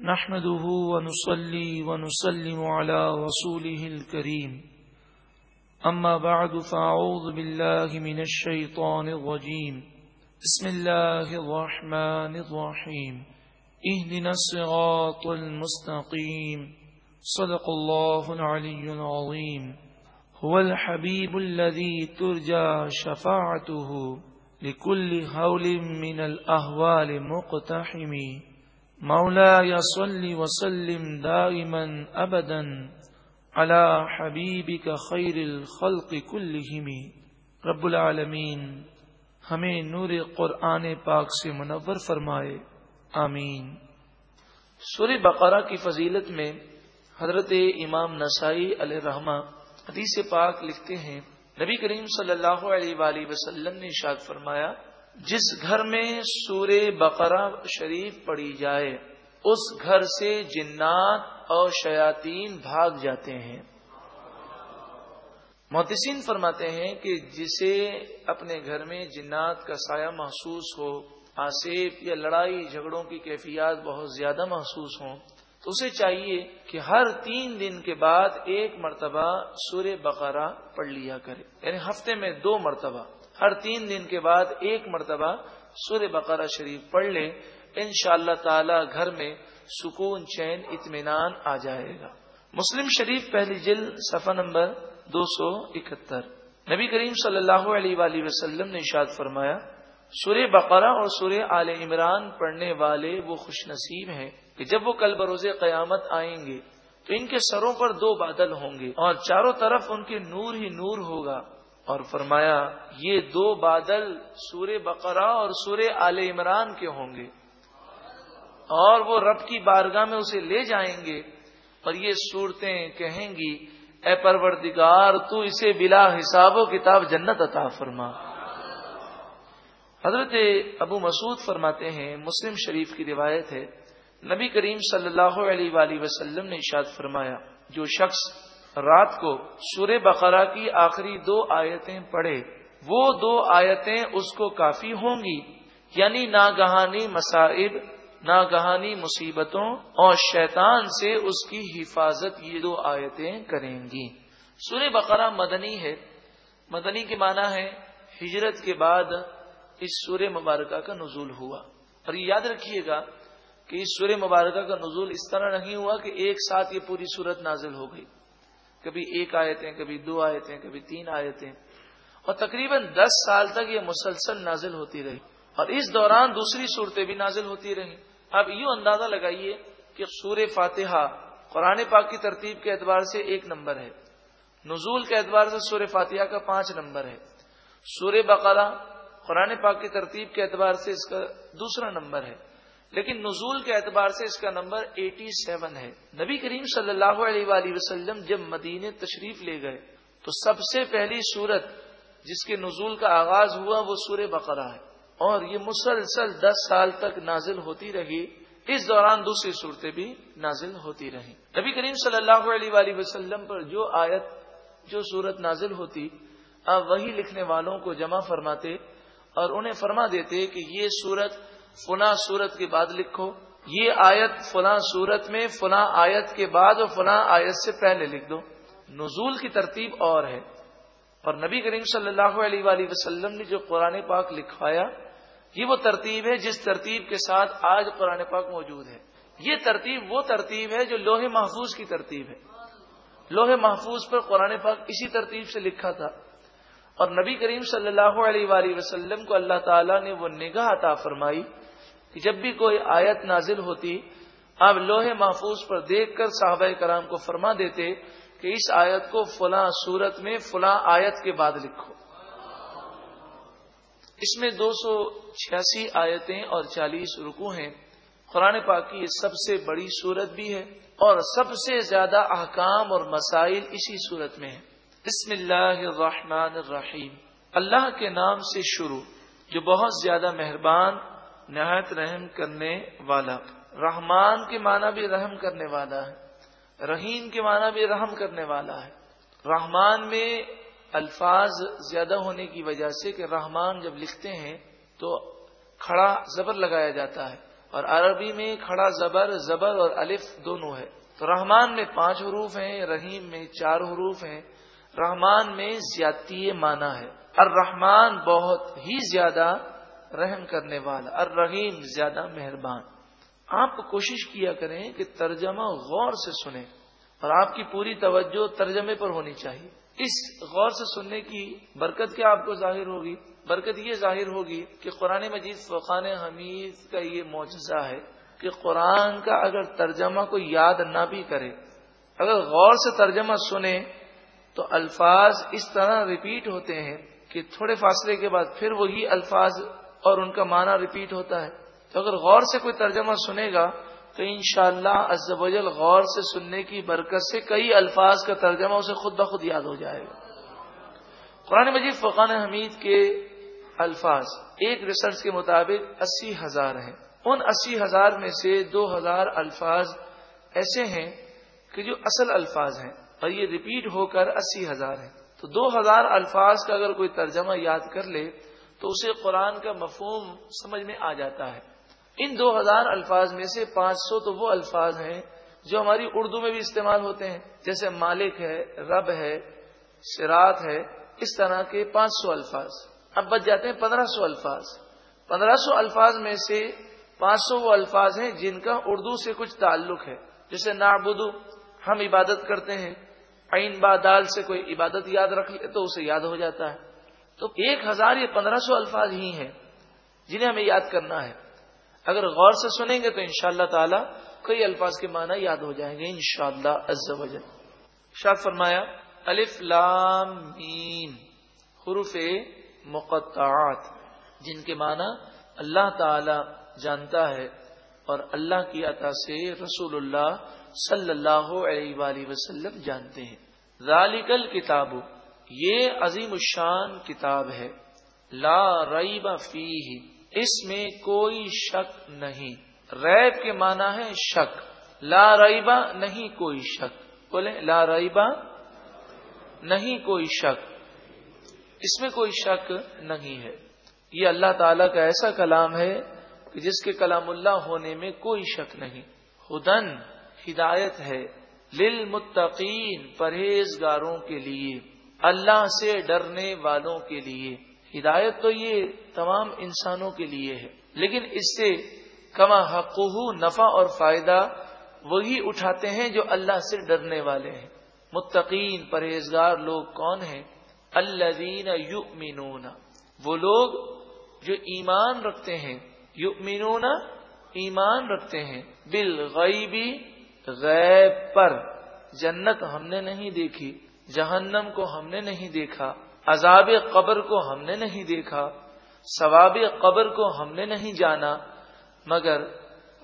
نحمده ونصلي ونسلم على رسوله الكريم. أما بعد، فأعوذ بالله من الشيطان الرجيم. بسم الله الرحمن الرحيم. اهدنا الصراط المستقيم. صدق الله العلي العظيم. هو الحبيب الذي ترجى شفاعته لكل هول من الأهوال مقتحمي. مولا یا وسلم دائما ابدا على حبیبک خیر الخلق كلهم. رب العالمین ہمیں نور قرآن پاک سے منور فرمائے. آمین. سور بقرہ کی فضیلت میں حضرت امام نسائی علیہ رحمہ حدیث پاک لکھتے ہیں، نبی کریم صلی اللہ علیہ وآلہ وسلم نے شاد فرمایا جس گھر میں سور بقرہ شریف پڑی جائے، اس گھر سے جنات اور شیاطین بھاگ جاتے ہیں۔ محتسین فرماتے ہیں کہ جسے اپنے گھر میں جنات کا سایہ محسوس ہو آسیب یا لڑائی جھگڑوں کی کیفیات بہت زیادہ محسوس ہوں، تو اسے چاہیے کہ ہر تین دن کے بعد ایک مرتبہ سور بقرہ پڑھ لیا کرے۔ یعنی ہفتے میں دو مرتبہ۔ ہر تین دن کے بعد ایک مرتبہ سور بقرہ شریف پڑھ لے ان شاء اللہ تعالی گھر میں سکون، چین، اطمینان آ جائے گا۔ مسلم شریف پہلی جل صفحہ نمبر دو سو اکہتر۔ نبی کریم صلی اللہ علیہ وآلہ وسلم نے اشاد فرمایا، سورہ بقرہ اور سورہ آل عمران پڑھنے والے وہ خوش نصیب ہیں کہ جب وہ کل بروز قیامت آئیں گے تو ان کے سروں پر دو بادل ہوں گے اور چاروں طرف ان کے نور ہی نور ہوگا۔ اور فرمایا، یہ دو بادل سور بقرہ اور سور آل عمران کے ہوں گے۔ اور وہ رب کی بارگاہ میں اسے لے جائیں گے۔ اور یہ صورتیں کہیں گی، اے پروردگار، تو اسے بلا حساب و کتاب جنت عطا فرما۔ حضرت ابو مسعود فرماتے ہیں، مسلم شریف کی روایت ہے، نبی کریم صلی اللہ علیہ وآلہ وسلم نے اشاد فرمایا، جو شخص رات کو سور بقرہ کی آخری دو آیتیں پڑھے، وہ دو آیتیں اس کو کافی ہوں گی یعنی ناگہانی مصائب، ناگہانی مصیبتوں اور شیطان سے اس کی حفاظت یہ دو آیتیں کریں گی۔ سور بقرہ مدنی ہے۔ مدنی کے معنی ہے ہجرت کے بعد اس سور مبارکہ کا نزول ہوا۔ اور یہ یاد رکھیے گا کہ اس سور مبارکہ کا نزول اس طرح نہیں ہوا کہ ایک ساتھ یہ پوری صورت نازل ہو گئی۔ کبھی ایک آیتیں، کبھی دو آیتیں، کبھی تین آیتیں۔ اور تقریباً دس سال تک یہ مسلسل نازل ہوتی رہی۔ اور اس دوران دوسری صورتیں بھی نازل ہوتی رہی۔ اب یوں اندازہ لگائیے کہ سور فاتحہ قرآن پاک کی ترتیب کے اعتبار سے ایک نمبر ہے۔ نزول کے اعتبار سے سور فاتحہ کا پانچ نمبر ہے۔ سور بقالہ قرآن پاک کی ترتیب کے اعتبار سے اس کا دوسرا نمبر ہے۔ لیکن نزول کے اعتبار سے اس کا نمبر ایٹی سیون ہے۔ نبی کریم صلی اللہ علیہ وآلہ وسلم جب مدینے تشریف لے گئے تو سب سے پہلی صورت جس کے نزول کا آغاز ہوا وہ سور بقرہ ہے۔ اور یہ مسلسل دس سال تک نازل ہوتی رہی۔ اس دوران دوسری صورتیں بھی نازل ہوتی رہی نبی کریم صلی اللہ علیہ وآلہ وسلم پر جو آیت، جو صورت نازل ہوتی، اب وہی لکھنے والوں کو جمع فرماتے اور انہیں فرما دیتے کہ یہ صورت فنا صورت کے بعد لکھو۔ یہ آیت فلاں صورت میں فلاں آیت کے بعد اور فلاں آیت سے پہلے لکھ دو۔ نزول کی ترتیب اور ہے۔ اور نبی کریم صلی اللہ علیہ وآلہ وسلم نے جو قرآن پاک لکھوایا، یہ وہ ترتیب ہے جس ترتیب کے ساتھ آج قرآن پاک موجود ہے۔ یہ ترتیب وہ ترتیب ہے جو لوہے محفوظ کی ترتیب ہے۔ لوہے محفوظ پر قرآن پاک اسی ترتیب سے لکھا تھا۔ اور نبی کریم صلی اللہ علیہ وآلہ وسلم کو اللہ تعالیٰ نے وہ نگاہ عطا فرمائی کہ جب بھی کوئی آیت نازل ہوتی، آپ لوہے محفوظ پر دیکھ کر صحابہ کرام کو فرما دیتے کہ اس آیت کو فلاں صورت میں فلاں آیت کے بعد لکھو۔ اس میں دو سو چھیاسی آیتیں اور چالیس رکو ہیں۔ قرآن پاک کی یہ سب سے بڑی صورت بھی ہے اور سب سے زیادہ احکام اور مسائل اسی صورت میں ہے بسم اللہ الرحمن الرحیم۔ اللہ کے نام سے شروع، جو بہت زیادہ مہربان، نہایت رحم کرنے والا۔ رحمان کے معنی بھی رحم کرنے والا ہے۔ رحیم کے معنی بھی رحم کرنے والا ہے۔ رحمان میں الفاظ زیادہ ہونے کی وجہ سے کہ رحمان جب لکھتے ہیں تو کھڑا زبر لگایا جاتا ہے۔ اور عربی میں کھڑا زبر زبر اور الف دونوں ہے۔ تو رحمان میں پانچ حروف ہیں، رحیم میں چار حروف ہیں۔ رحمان میں زیادتی معنی ہے۔ الرحمان بہت ہی زیادہ رحم کرنے والا، الرحیم زیادہ مہربان۔ آپ کوشش کیا کریں کہ ترجمہ غور سے سنیں اور آپ کی پوری توجہ ترجمے پر ہونی چاہیے۔ اس غور سے سننے کی برکت کیا آپ کو ظاہر ہوگی؟ برکت یہ ظاہر ہوگی کہ قرآن مجید فقان حمید کا یہ معجزہ ہے کہ قرآن کا اگر ترجمہ کو یاد نہ بھی کرے، اگر غور سے ترجمہ سنے تو الفاظ اس طرح ریپیٹ ہوتے ہیں کہ تھوڑے فاصلے کے بعد پھر وہی الفاظ اور ان کا معنی ریپیٹ ہوتا ہے۔ تو اگر غور سے کوئی ترجمہ سنے گا تو انشاءاللہ شاء اللہ غور سے سننے کی برکت سے کئی الفاظ کا ترجمہ اسے خود بخود یاد ہو جائے گا۔ قرآن مجید فقان حمید کے الفاظ ایک ریسرچ کے مطابق اسی ہزار ہیں۔ ان اسی ہزار میں سے دو ہزار الفاظ ایسے ہیں کہ جو اصل الفاظ ہیں۔ اور یہ ریپیٹ ہو کر اسی ہزار ہیں۔ تو دو ہزار الفاظ کا اگر کوئی ترجمہ یاد کر لے، تو اسے قرآن کا مفہوم سمجھ میں آ جاتا ہے۔ ان دو ہزار الفاظ میں سے پانچ سو تو وہ الفاظ ہیں جو ہماری اردو میں بھی استعمال ہوتے ہیں۔ جیسے مالک ہے، رب ہے سرات ہے، اس طرح کے پانچ سو الفاظ۔ اب بچ جاتے ہیں پندرہ سو الفاظ۔ پندرہ سو الفاظ میں سے پانچ سو وہ الفاظ ہیں جن کا اردو سے کچھ تعلق ہے۔ جیسے نابدو ہم عبادت کرتے ہیں۔ عین بادال سے کوئی عبادت یاد رکھ لے تو اسے یاد ہو جاتا ہے۔ تو ایک ہزار یہ پندرہ سو الفاظ ہی ہیں جنہیں ہمیں یاد کرنا ہے۔ اگر غور سے سنیں گے تو ان شاء اللہ تعالی کئی الفاظ کے معنی یاد ہو جائیں گے ان شاء اللہ شاہ فرمایا، الف لام میم، حروف مقطعات، جن کے معنی اللہ تعالی جانتا ہے اور اللہ کی عطا سے رسول اللہ صلی اللہ علیہ وآلہ وسلم جانتے ہیں۔ ذالک کتاب یہ عظیم الشان کتاب ہے۔ لا ریب فیہ، اس میں کوئی شک نہیں۔ ریب کے معنی ہے شک۔ لا ریبا نہیں کوئی شک۔ بولے لا ریبا نہیں کوئی شک۔ اس میں کوئی شک نہیں ہے۔ یہ اللہ تعالی کا ایسا کلام ہے کہ جس کے کلام اللہ ہونے میں کوئی شک نہیں۔ ہدن ہدایت ہے للمتقین پرہیزگاروں کے لیے، اللہ سے ڈرنے والوں کے لیے۔ ہدایت تو یہ تمام انسانوں کے لیے ہے، لیکن اس سے کما حق نفع اور فائدہ وہی اٹھاتے ہیں جو اللہ سے ڈرنے والے ہیں۔ متقین پرہیزگار لوگ کون ہیں؟ اللہ یؤمنون۔ وہ لوگ جو ایمان رکھتے ہیں، یؤمنون ایمان رکھتے ہیں۔ بالغیبی غیب پر جنت ہم نے نہیں دیکھی، جہنم کو ہم نے نہیں دیکھا، عذاب قبر کو ہم نے نہیں دیکھا، ثواب قبر کو ہم نے نہیں جانا، مگر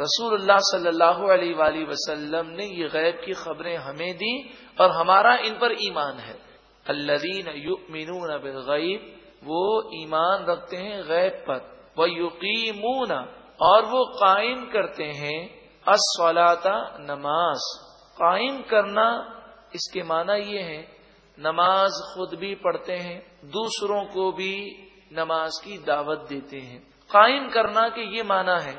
رسول اللہ صلی اللہ علیہ وآلہ وسلم نے یہ غیب کی خبریں ہمیں دی اور ہمارا ان پر ایمان ہے۔ اللہ بالغیب، وہ ایمان رکھتے ہیں غیب پر۔ وہ یقینون اور وہ قائم کرتے ہیں۔ اسولاتا نماز۔ قائم کرنا اس کے معنی یہ ہے نماز خود بھی پڑھتے ہیں، دوسروں کو بھی نماز کی دعوت دیتے ہیں۔ قائم کرنا کہ یہ معنی ہے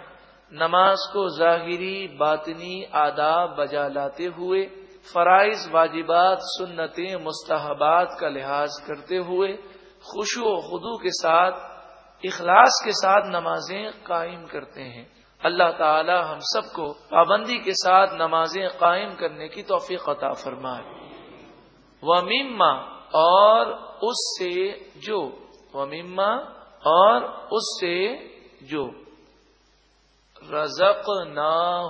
نماز کو ظاہری، باطنی آداب بجا لاتے ہوئے، فرائض، واجبات، سنتیں، مستحبات کا لحاظ کرتے ہوئے خوشو و خدو کے ساتھ، اخلاص کے ساتھ نمازیں قائم کرتے ہیں۔ اللہ تعالی ہم سب کو پابندی کے ساتھ نمازیں قائم کرنے کی توفیق عطا فرمائے۔ ومیما اور اس سے جو۔ ومیما اور اس سے جو۔ رزق نہ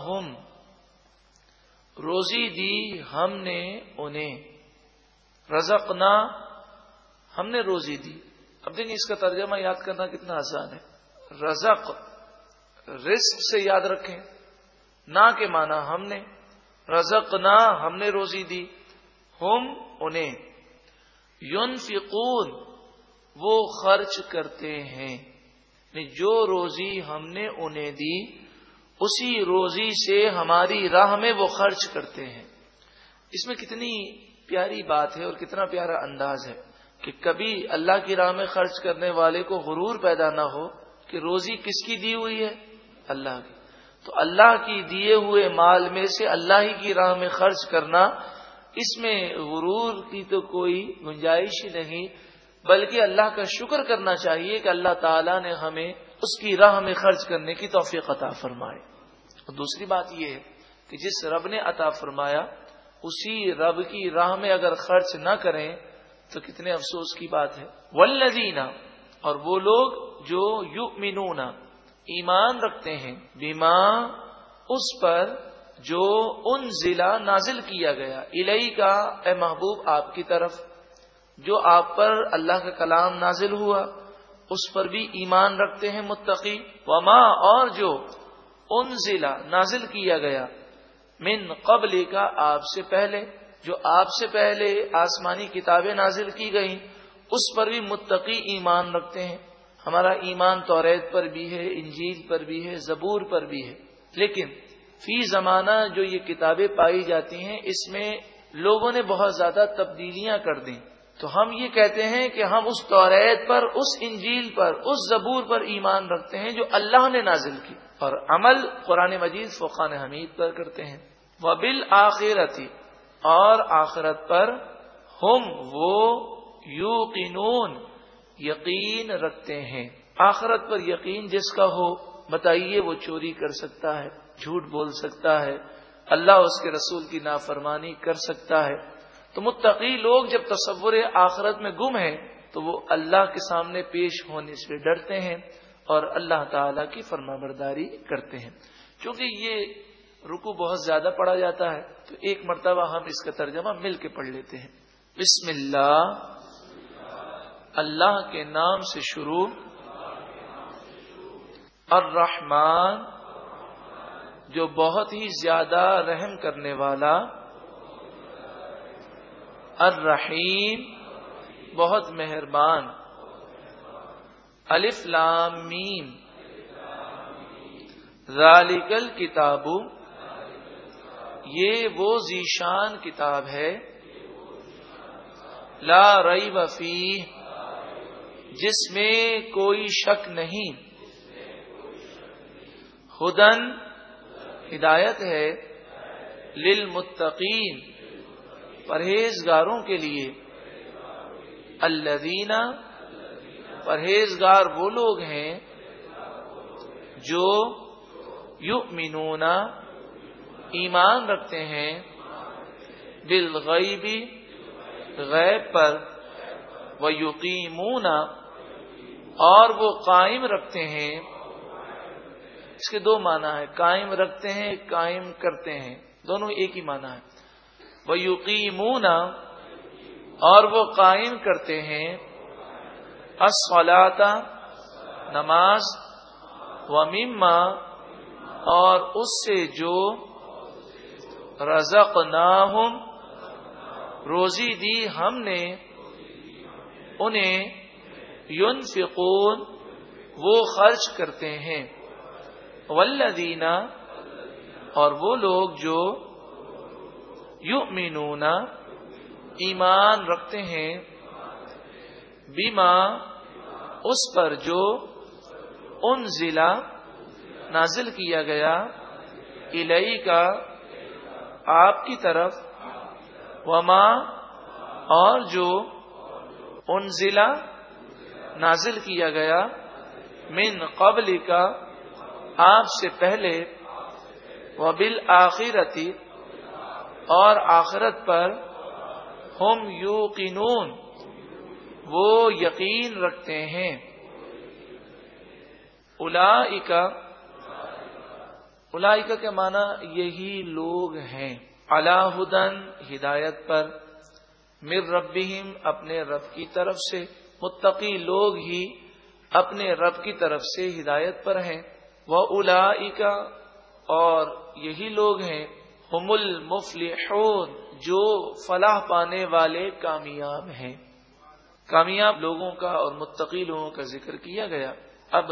روزی دی ہم نے انہیں۔ رزق نہ ہم نے روزی دی۔ اب دیکھیں اس کا ترجمہ یاد کرنا کتنا آسان ہے۔ رزق۔ رزق سے یاد رکھیں۔ نہ کے معنی ہم نے۔ رزق نہ ہم نے روزی دی۔ ہم انہیں۔ یون وہ خرچ کرتے ہیں۔ یعنی جو روزی ہم نے انہیں دی، اسی روزی سے ہماری راہ میں وہ خرچ کرتے ہیں۔ اس میں کتنی پیاری بات ہے اور کتنا پیارا انداز ہے کہ کبھی اللہ کی راہ میں خرچ کرنے والے کو غرور پیدا نہ ہو کہ روزی کس کی دی ہوئی ہے۔ اللہ کی۔ تو اللہ کی دیے ہوئے مال میں سے اللہ ہی کی راہ میں خرچ کرنا، اس میں غرور کی تو کوئی گنجائش ہی نہیں، بلکہ اللہ کا شکر کرنا چاہیے کہ اللہ تعالیٰ نے ہمیں اس کی راہ میں خرچ کرنے کی توفیق عطا فرمائے۔ اور دوسری بات یہ ہے کہ جس رب نے عطا فرمایا، اسی رب کی راہ میں اگر خرچ نہ کریں تو کتنے افسوس کی بات ہے۔ ولدینا اور وہ لوگ جو یو ایمان رکھتے ہیں بیما اس پر جو ان ضلع نازل کیا گیا۔ الہی کا اے محبوب، آپ کی طرف۔ جو آپ پر اللہ کا کلام نازل ہوا، اس پر بھی ایمان رکھتے ہیں متقی۔ وما، اور جو ان ضلع نازل کیا گیا۔ من قبل کا آپ سے پہلے۔ جو آپ سے پہلے آسمانی کتابیں نازل کی گئیں، اس پر بھی متقی ایمان رکھتے ہیں۔ ہمارا ایمان توریت پر بھی ہے، انجیل پر بھی ہے، زبور پر بھی ہے۔ لیکن فی زمانہ جو یہ کتابیں پائی جاتی ہیں، اس میں لوگوں نے بہت زیادہ تبدیلیاں کر دیں۔ تو ہم یہ کہتے ہیں کہ ہم اس توریت پر، اس انجیل پر، اس زبور پر ایمان رکھتے ہیں جو اللہ نے نازل کی۔ اور عمل قرآن مجید فقان حمید پر کرتے ہیں۔ وہ بال آخرتی اور آخرت پر ہم وہ یو یقین رکھتے ہیں۔ آخرت پر یقین جس کا ہو، بتائیے وہ چوری کر سکتا ہے، جھوٹ بول سکتا ہے۔ اللہ اس کے رسول کی نافرمانی کر سکتا ہے۔ تو متقی لوگ جب تصور آخرت میں گم ہیں، تو وہ اللہ کے سامنے پیش ہونے سے ڈرتے ہیں اور اللہ تعالی کی فرما برداری کرتے ہیں۔ کیونکہ یہ رکو بہت زیادہ پڑھا جاتا ہے، تو ایک مرتبہ ہم اس کا ترجمہ مل کے پڑھ لیتے ہیں۔ بسم اللہ۔ اللہ کے نام سے شروع۔ الرحمن، جو بہت ہی زیادہ رحم کرنے والا۔ الرحیم، بہت مہربان۔ الف لام میم۔ ذالکل کتاب۔ یہ وہ ذیشان کتاب ہے۔ لا رئی وفی جس میں کوئی شک نہیں۔ ہدن ہدایت ہے للمتقین، پرہیزگاروں کے لیے۔ الدینہ پرہیزگار وہ لوگ ہیں جو یؤمنون، ایمان رکھتے ہیں بالغیبی غیب پر۔ وہ یقینون اور وہ قائم رکھتے ہیں۔ اس کے دو معنی ہے قائم رکھتے ہیں، قائم کرتے ہیں۔ دونوں ایک ہی معنی ہے وہ یقینون اور وہ قائم کرتے ہیں۔ اسفلاتا نماز۔ و مما اور اس سے جو رزق روزی دی ہم نے، انہیں ينفقون، وہ خرچ کرتے ہیں۔ والذین، اور وہ لوگ جو یؤمنون، ایمان رکھتے ہیں بیما اس پر جو ان ضلع نازل کیا گیا الہی کا آپ کی طرف، وما، اور جو ان ضلع نازل کیا گیا من قبل کا آپ سے پہلے وہ بال آخرتی اور آخرت پر ہم یو وہ یقین رکھتے ہیں۔ الا الا کے معنی یہی لوگ ہیں۔ اللہ ہدن، ہدایت پر مر ربیم اپنے رب کی طرف سے۔ متقی لوگ ہی اپنے رب کی طرف سے ہدایت پر ہیں۔ وہ الا اور یہی لوگ ہیں ہم المفلحون، جو فلاح پانے والے کامیاب ہیں۔ کامیاب لوگوں کا اور متقی لوگوں کا ذکر کیا گیا۔ اب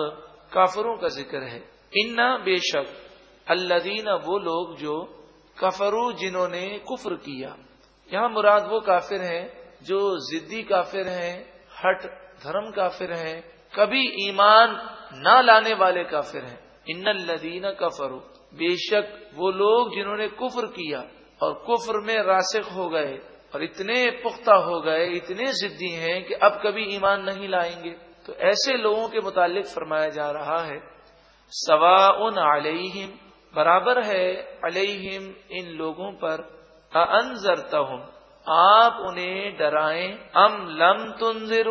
کافروں کا ذکر ہے۔ انا بے شک اللہ وہ لوگ جو کفرو جنہوں نے کفر کیا۔ یہاں مراد وہ کافر ہیں جو ضدی کافر ہیں ہٹ دھرم کافر ہیں، کبھی ایمان نہ لانے والے کافر ہیں۔ ان الدین کا فرو بے شک وہ لوگ جنہوں نے کفر کیا اور کفر میں راسخ ہو گئے اور اتنے پختہ ہو گئے، اتنے ضدی ہیں کہ اب کبھی ایمان نہیں لائیں گے۔ تو ایسے لوگوں کے متعلق فرمایا جا رہا ہے سوا ان علیہم، برابر ہے علیہم ان لوگوں پر انضرتا ہوں آپ انہیں ڈرائیں۔ ام لم تنظر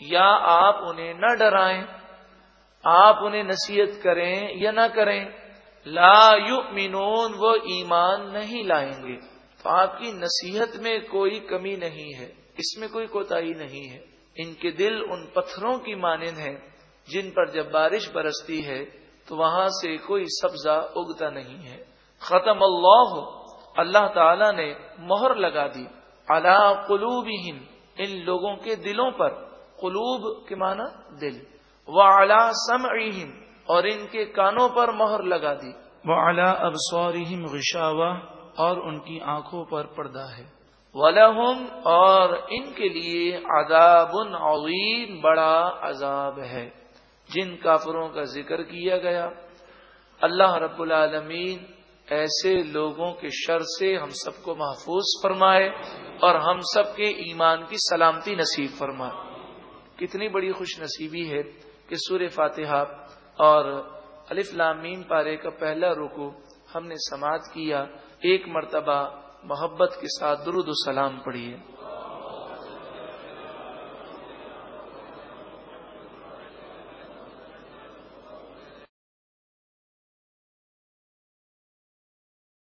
یا آپ انہیں نہ ڈرائیں۔ آپ انہیں نصیحت کریں یا نہ کریں۔ لا یؤمنون، وہ ایمان نہیں لائیں گے۔ تو آپ کی نصیحت میں کوئی کمی نہیں ہے، اس میں کوئی کوتا نہیں ہے۔ ان کے دل ان پتھروں کی مانند ہے جن پر جب بارش برستی ہے تو وہاں سے کوئی سبزہ اگتا نہیں ہے۔ ختم اللہ۔ اللہ تعالی نے مہر لگا دی۔ اللہ قلوب ان لوگوں کے دلوں پر۔ قلوب کے معنی دل۔ وہ اعلی سم اور ان کے کانوں پر مہر لگا دی۔ وہ اعلی ابسورہم غشاوہ اور ان کی آنکھوں پر پردہ ہے۔ ولہم اور ان کے لیے عذاب عظیم بڑا عذاب ہے۔ جن کافروں کا ذکر کیا گیا۔ اللہ رب العالمین ایسے لوگوں کے شر سے ہم سب کو محفوظ فرمائے اور ہم سب کے ایمان کی سلامتی نصیب فرمائے۔ کتنی بڑی خوش نصیبی ہے کہ سور فاتحہ اور الف لامین پارے کا پہلا رکو ہم نے سماعت کیا، ایک مرتبہ محبت کے ساتھ درود و سلام پڑھیے۔